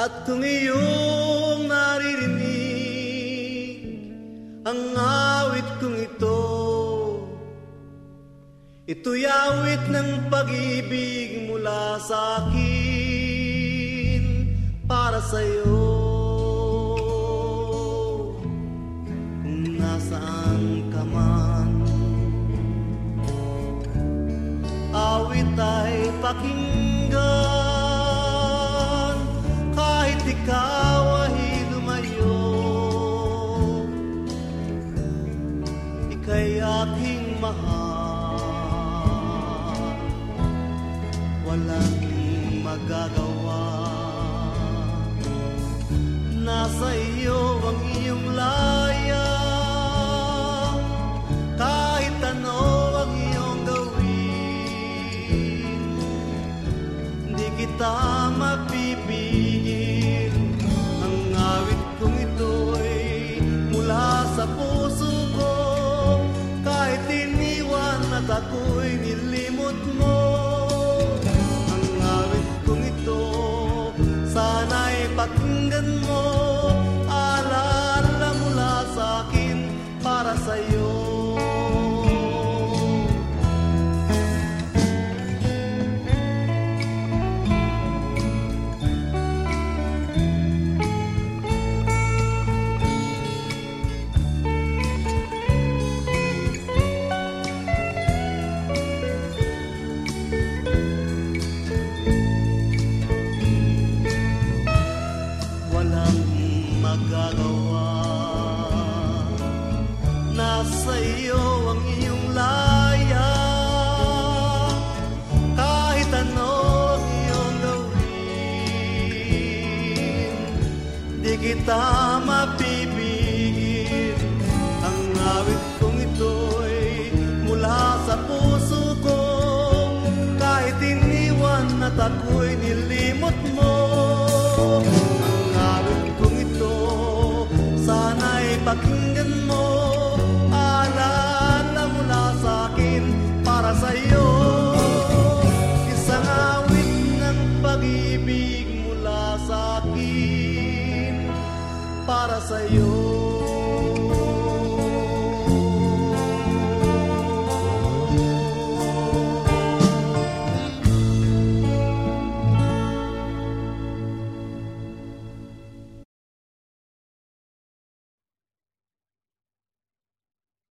At kung iyong naririnig Ang awit kong ito Ito'y awit ng pag-ibig mula sa akin Para sa'yo. Kung nasaan ka man Awit ay pakinggan Ika'y aking mahal. Walang magagawa. Nasa iyo ang iyong laya. Kahit ano ang iyong gawin Di kita ako'y nilimot mo. Ang awit kong ito sana'y pakinggan mo walang magagawa. Nasa iyo ang iyong laya. Kahit ano iyong gawin Di kita mapipigil. Ang awit kong ito'y mula sa puso ko. Kahit iniwan at ako'y nilimot mo pakinggan mo Alaala mula sa akin para sa iyo Isang awit ng pag-ibig mula sa akin para sa iyo